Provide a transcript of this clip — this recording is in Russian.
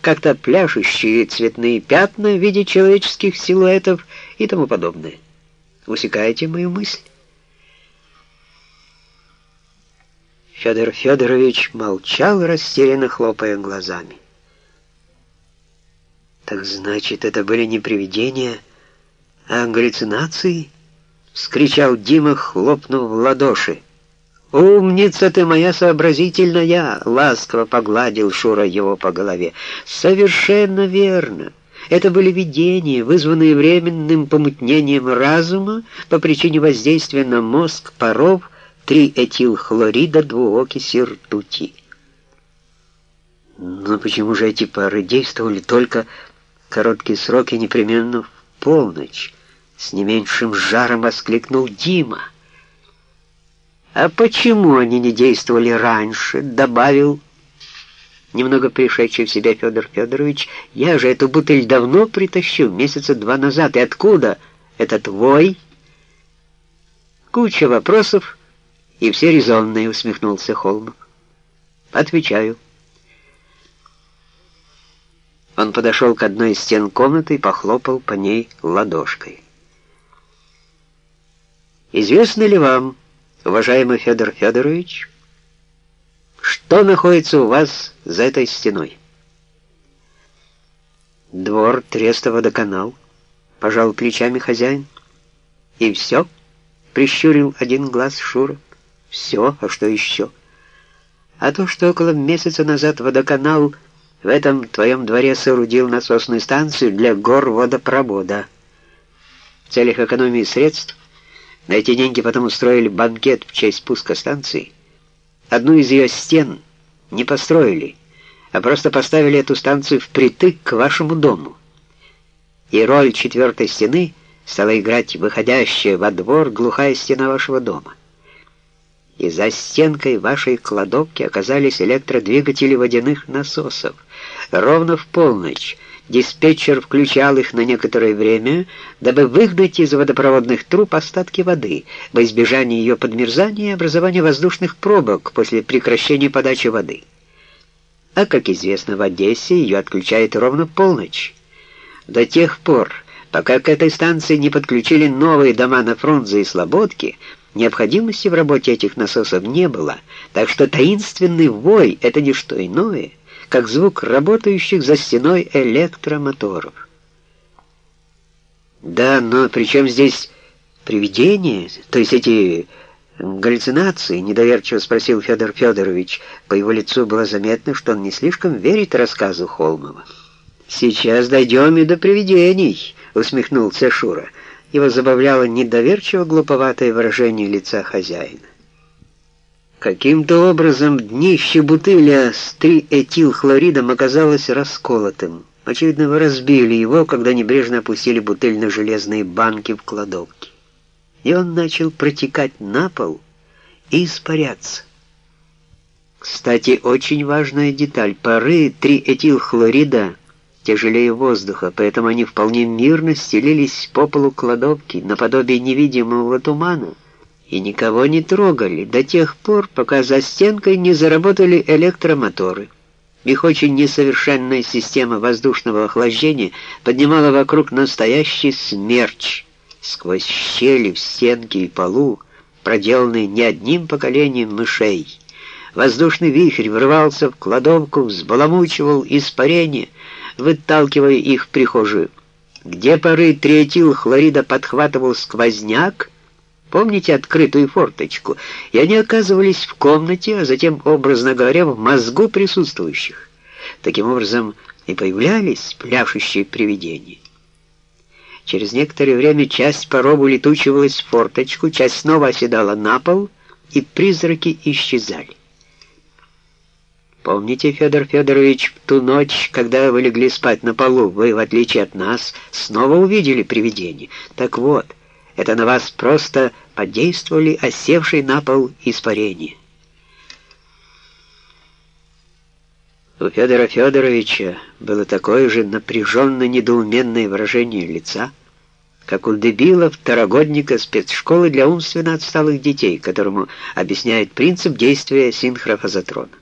как-то пляшущие цветные пятна в виде человеческих силуэтов и тому подобное. Усекаете мою мысль? Федор Федорович молчал, растерянно хлопая глазами. «Так значит, это были не привидения, а галлюцинации?» — вскричал Дима, хлопнув в ладоши. «Умница ты моя сообразительная!» — ласково погладил Шура его по голове. «Совершенно верно. Это были видения, вызванные временным помутнением разума по причине воздействия на мозг паров, 3-этилхлорида двуокиси ртути. Но почему же эти пары действовали только короткие сроки непременно в полночь? С не меньшим жаром воскликнул Дима. А почему они не действовали раньше? Добавил немного пришедший в себя Федор Федорович. Я же эту бутыль давно притащил, месяца два назад. И откуда? Это твой? Куча вопросов и все резонные, усмехнулся Холмов. Отвечаю. Он подошел к одной из стен комнаты и похлопал по ней ладошкой. Известно ли вам, уважаемый Федор Федорович, что находится у вас за этой стеной? Двор, Треста, водоканал, пожал плечами хозяин. И все? Прищурил один глаз Шура. Все, а что еще? А то, что около месяца назад водоканал в этом твоем дворе соорудил насосную станцию для гор водопровода. В целях экономии средств на эти деньги потом устроили банкет в честь пуска станции. Одну из ее стен не построили, а просто поставили эту станцию впритык к вашему дому. И роль четвертой стены стала играть выходящая во двор глухая стена вашего дома и за стенкой вашей кладовки оказались электродвигатели водяных насосов. Ровно в полночь диспетчер включал их на некоторое время, дабы выгнать из водопроводных труб остатки воды, во избежание ее подмерзания и образования воздушных пробок после прекращения подачи воды. А, как известно, в Одессе ее отключают ровно полночь. До тех пор, пока к этой станции не подключили новые дома на Фрунзе и Слободке, Необходимости в работе этих насосов не было, так что таинственный вой — это не что иное, как звук работающих за стеной электромоторов. Да, но при чем здесь привидения, то есть эти галлюцинации, недоверчиво спросил Федор Федорович. По его лицу было заметно, что он не слишком верит рассказу Холмова. «Сейчас дойдем и до привидений», — усмехнулся Шура. Его забавляло недоверчиво глуповатое выражение лица хозяина. Каким-то образом днище бутыля с триэтилхлоридом оказалось расколотым. Очевидно, вы разбили его, когда небрежно опустили бутыль на железные банки в кладовке. И он начал протекать на пол и испаряться. Кстати, очень важная деталь. Пары триэтилхлорида тяжелее воздуха, поэтому они вполне мирно стелились по полу кладовки, наподобие невидимого тумана, и никого не трогали до тех пор, пока за стенкой не заработали электромоторы. Их очень несовершенная система воздушного охлаждения поднимала вокруг настоящий смерч сквозь щели в стенке и полу, проделанные не одним поколением мышей. Воздушный вихрь врывался в кладовку, взбаламучивал испарение — выталкивая их в прихожую. Где поры триэтил хлорида подхватывал сквозняк, помните открытую форточку, и они оказывались в комнате, а затем, образно говоря, в мозгу присутствующих. Таким образом и появлялись пляшущие привидения. Через некоторое время часть паров улетучивалась в форточку, часть снова оседала на пол, и призраки исчезали. Помните, Федор Федорович, ту ночь, когда вы легли спать на полу, вы, в отличие от нас, снова увидели привидение. Так вот, это на вас просто подействовали осевшие на пол испарения. У Федора Федоровича было такое же напряженно-недоуменное выражение лица, как у дебила второгодника спецшколы для умственно отсталых детей, которому объясняет принцип действия синхрофазотрона.